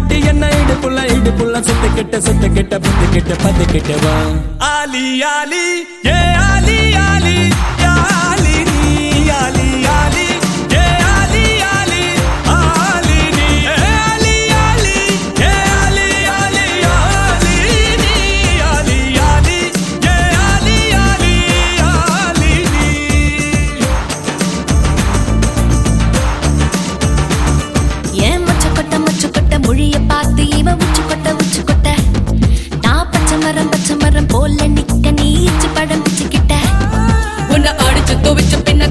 ஆட்டி என்ன இடுப்புள்ள இடுப்புள்ள சுத்துக்கிட்ட சுத்துக்கிட்ட பத்துக்கிட்ட பத்துக்கிட்டவா ஆலி ஆலி ஏ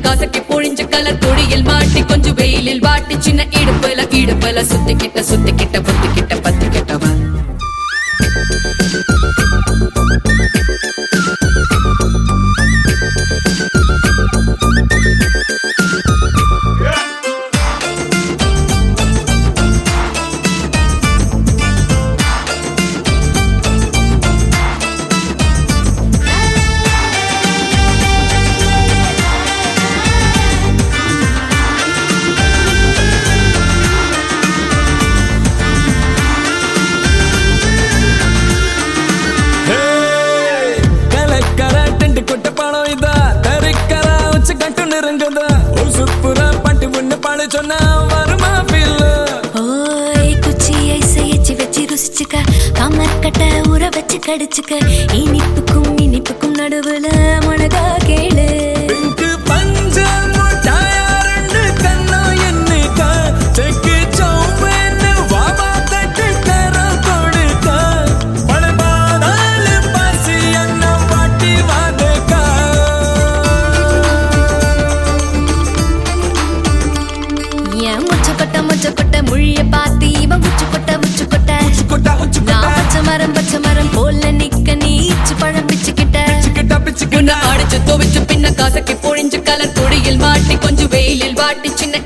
காசக்கி பொழிஞ்ச கலர் தொழியில் மாட்டி கொஞ்சம் வெயிலில் வாட்டி சின்ன இடுப்பல இடுப்பல சுத்திக்கிட்ட சுத்திக்கிட்ட புத்திக்கிட்ட பத்திக்கிட்டவ உச்ச கட்டு நெருங்குதா உசுப்புற பட்டு முன்ன பாடு சொன்னா வருமா பில்ல ஓய் குச்சியை செய்யச்சு வச்சு ருசிச்சுக்க. காமர் கட்ட ஊற வச்சு கடிச்சுக்க. இனிப்புக்கும் இனிப்புக்கும் நடுவுல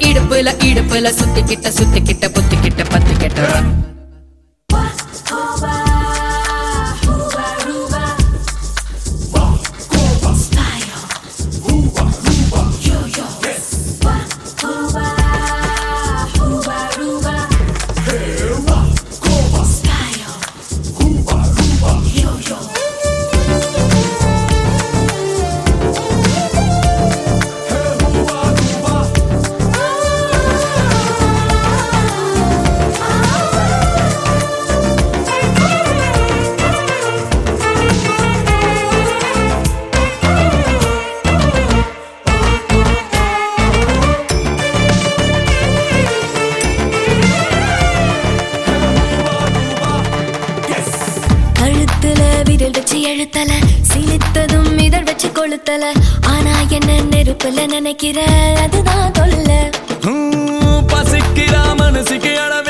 இடுப்புல இடுப்புல சுத்திக்கிட்ட சுத்திக்கிட்ட புத்திக்கிட்ட பத்திக்கிட்டவ இதில் வச்சு எழுத்தல சிலித்ததும் இதழ் வச்சு கொளுத்தல. ஆனா என்ன நெருப்புல நினைக்கிற அதுதான் தொல்ல. பசிக்கிறா மனசுக்கு அளவில்ல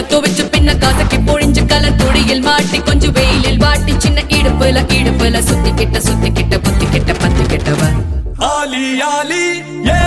உன்னை துவைச்சு பின்ன காசக்கி பொழிஞ்சு கலர் தொழியில் மாட்டி கொஞ்சம் வெயிலில் வாட்டி சின்ன இடுப்புல இடுப்புல சுத்தி கிட்ட சுத்தி கிட்ட புத்தி கிட்ட பத்தி பத்திக்கிட்டவ. ஆலி ஆலி ஏ